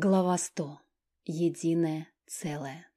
Глава 100. Единое целое.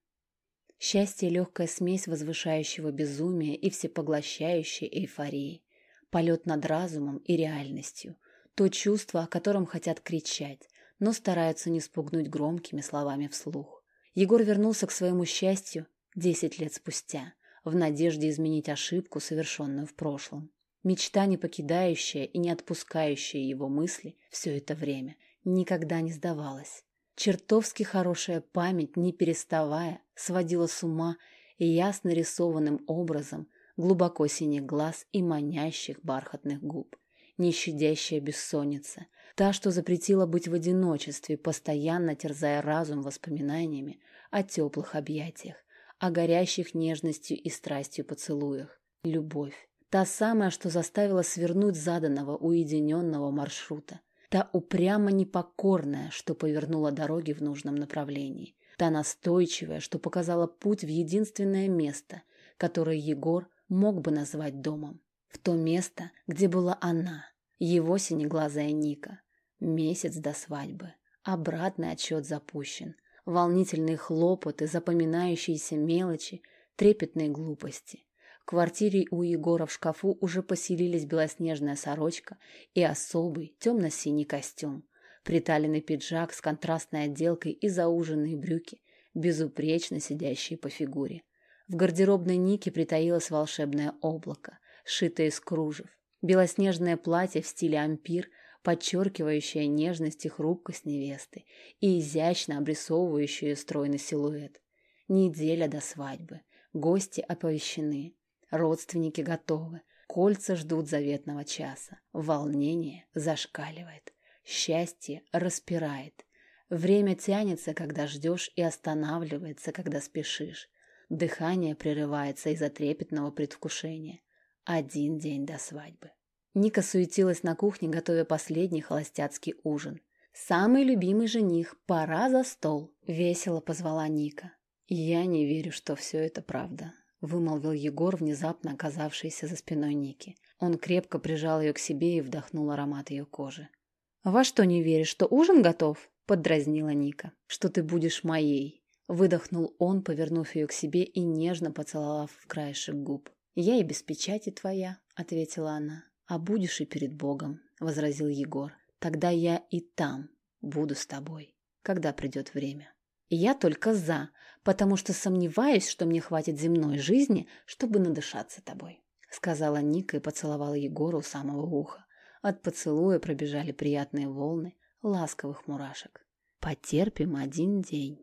Счастье – легкая смесь возвышающего безумия и всепоглощающей эйфории. Полет над разумом и реальностью. То чувство, о котором хотят кричать, но стараются не спугнуть громкими словами вслух. Егор вернулся к своему счастью десять лет спустя, в надежде изменить ошибку, совершенную в прошлом. Мечта, не покидающая и не отпускающая его мысли все это время – никогда не сдавалась. Чертовски хорошая память, не переставая, сводила с ума и ясно рисованным образом глубоко синих глаз и манящих бархатных губ. Нещадящая бессонница, та, что запретила быть в одиночестве, постоянно терзая разум воспоминаниями о теплых объятиях, о горящих нежностью и страстью поцелуях. Любовь. Та самая, что заставила свернуть заданного уединенного маршрута, Та упрямо непокорная, что повернула дороги в нужном направлении. Та настойчивая, что показала путь в единственное место, которое Егор мог бы назвать домом. В то место, где была она, его синеглазая Ника. Месяц до свадьбы. Обратный отчет запущен. Волнительные хлопоты, запоминающиеся мелочи, трепетные глупости квартире у Егора в шкафу уже поселились белоснежная сорочка и особый темно-синий костюм, приталенный пиджак с контрастной отделкой и зауженные брюки, безупречно сидящие по фигуре. В гардеробной Нике притаилось волшебное облако, сшитое из кружев, белоснежное платье в стиле ампир, подчеркивающее нежность и хрупкость невесты и изящно обрисовывающее стройный силуэт. Неделя до свадьбы. Гости оповещены. Родственники готовы. Кольца ждут заветного часа. Волнение зашкаливает. Счастье распирает. Время тянется, когда ждешь, и останавливается, когда спешишь. Дыхание прерывается из-за трепетного предвкушения. Один день до свадьбы. Ника суетилась на кухне, готовя последний холостяцкий ужин. «Самый любимый жених, пора за стол!» — весело позвала Ника. «Я не верю, что все это правда», вымолвил Егор, внезапно оказавшийся за спиной Ники. Он крепко прижал ее к себе и вдохнул аромат ее кожи. «Во что не веришь, что ужин готов?» — поддразнила Ника. «Что ты будешь моей?» — выдохнул он, повернув ее к себе и нежно поцеловав в краешек губ. «Я и без печати твоя», — ответила она. «А будешь и перед Богом», — возразил Егор. «Тогда я и там буду с тобой, когда придет время». «Я только за», потому что сомневаюсь, что мне хватит земной жизни, чтобы надышаться тобой», — сказала Ника и поцеловала Егору у самого уха. От поцелуя пробежали приятные волны ласковых мурашек. «Потерпим один день».